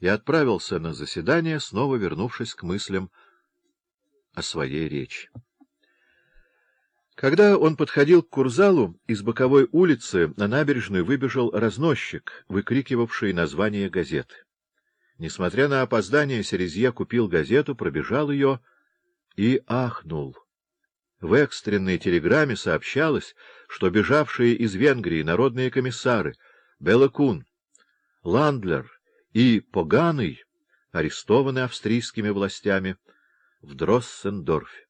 и отправился на заседание, снова вернувшись к мыслям о своей речи. Когда он подходил к Курзалу, из боковой улицы на набережную выбежал разносчик, выкрикивавший название газеты. Несмотря на опоздание, Серезье купил газету, пробежал ее и ахнул. В экстренной телеграмме сообщалось, что бежавшие из Венгрии народные комиссары Белакун, Ландлер и Поганый арестованы австрийскими властями в Дроссендорфе.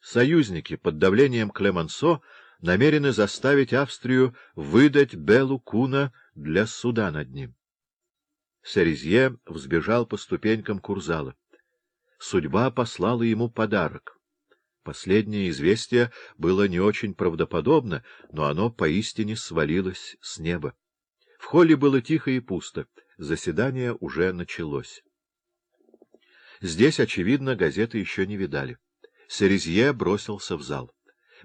Союзники под давлением Клемансо намерены заставить Австрию выдать Белу Куна для суда над ним. Серезье взбежал по ступенькам Курзала. Судьба послала ему подарок. Последнее известие было не очень правдоподобно, но оно поистине свалилось с неба. В холле было тихо и пусто. Заседание уже началось. Здесь, очевидно, газеты еще не видали. Серезье бросился в зал.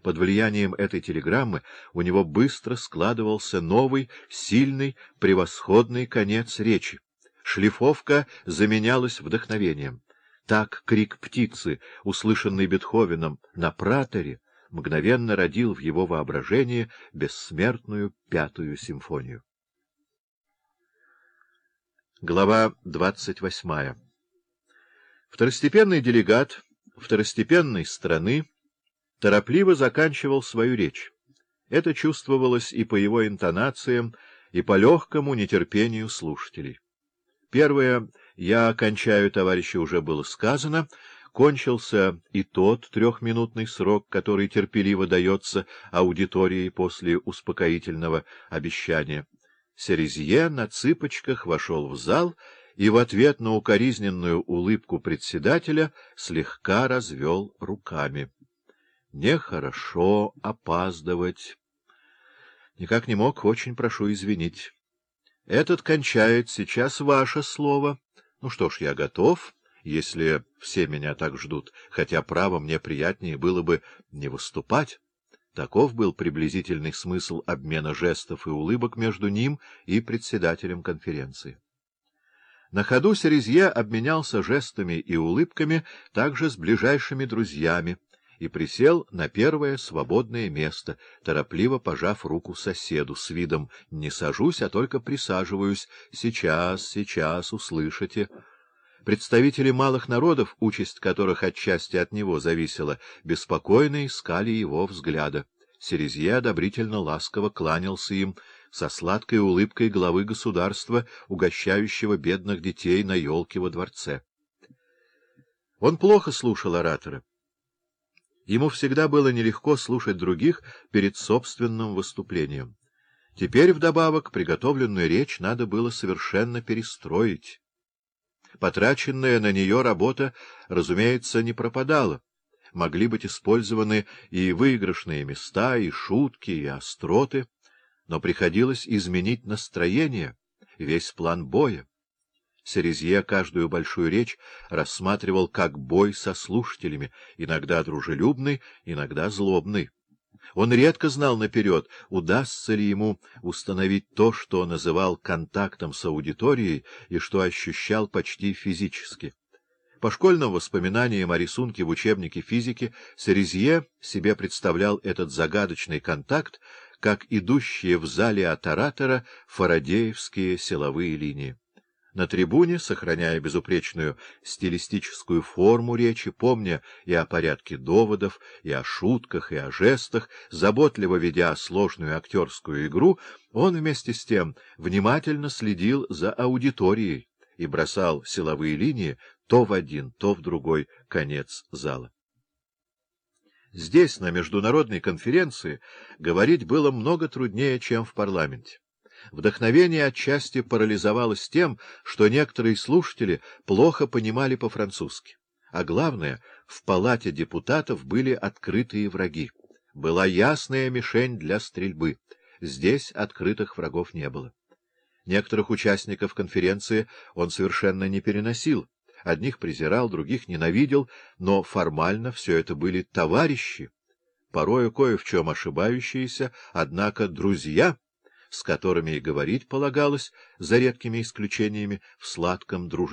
Под влиянием этой телеграммы у него быстро складывался новый, сильный, превосходный конец речи. Шлифовка заменялась вдохновением. Так крик птицы, услышанный Бетховеном на праторе, мгновенно родил в его воображении бессмертную пятую симфонию. Глава двадцать восьмая Второстепенный делегат второстепенной страны торопливо заканчивал свою речь. Это чувствовалось и по его интонациям, и по легкому нетерпению слушателей. Первое «я кончаю, товарищи» уже было сказано, кончился и тот трехминутный срок, который терпеливо дается аудитории после успокоительного обещания. Серезье на цыпочках вошел в зал и в ответ на укоризненную улыбку председателя слегка развел руками. Нехорошо опаздывать. Никак не мог, очень прошу извинить. Этот кончает, сейчас ваше слово. Ну что ж, я готов, если все меня так ждут, хотя право мне приятнее было бы не выступать. Таков был приблизительный смысл обмена жестов и улыбок между ним и председателем конференции. На ходу Серезье обменялся жестами и улыбками также с ближайшими друзьями и присел на первое свободное место, торопливо пожав руку соседу с видом «не сажусь, а только присаживаюсь. Сейчас, сейчас, услышите». Представители малых народов, участь которых отчасти от него зависела, беспокойно искали его взгляда. Серезье одобрительно ласково кланялся им, со сладкой улыбкой главы государства, угощающего бедных детей на елке во дворце. Он плохо слушал оратора. Ему всегда было нелегко слушать других перед собственным выступлением. Теперь, вдобавок, приготовленную речь надо было совершенно перестроить. Потраченная на нее работа, разумеется, не пропадала. Могли быть использованы и выигрышные места, и шутки, и остроты но приходилось изменить настроение, весь план боя. Серезье каждую большую речь рассматривал как бой со слушателями, иногда дружелюбный, иногда злобный. Он редко знал наперед, удастся ли ему установить то, что называл контактом с аудиторией и что ощущал почти физически. По школьным воспоминаниям о рисунке в учебнике физики Серезье себе представлял этот загадочный контакт как идущие в зале от оратора фарадеевские силовые линии. На трибуне, сохраняя безупречную стилистическую форму речи, помня и о порядке доводов, и о шутках, и о жестах, заботливо ведя сложную актерскую игру, он вместе с тем внимательно следил за аудиторией и бросал силовые линии то в один, то в другой конец зала. Здесь, на международной конференции, говорить было много труднее, чем в парламенте. Вдохновение отчасти парализовалось тем, что некоторые слушатели плохо понимали по-французски. А главное, в палате депутатов были открытые враги. Была ясная мишень для стрельбы. Здесь открытых врагов не было. Некоторых участников конференции он совершенно не переносил. Одних презирал, других ненавидел, но формально все это были товарищи, порою кое в чем ошибающиеся, однако друзья, с которыми и говорить полагалось, за редкими исключениями, в сладком дружелюбии.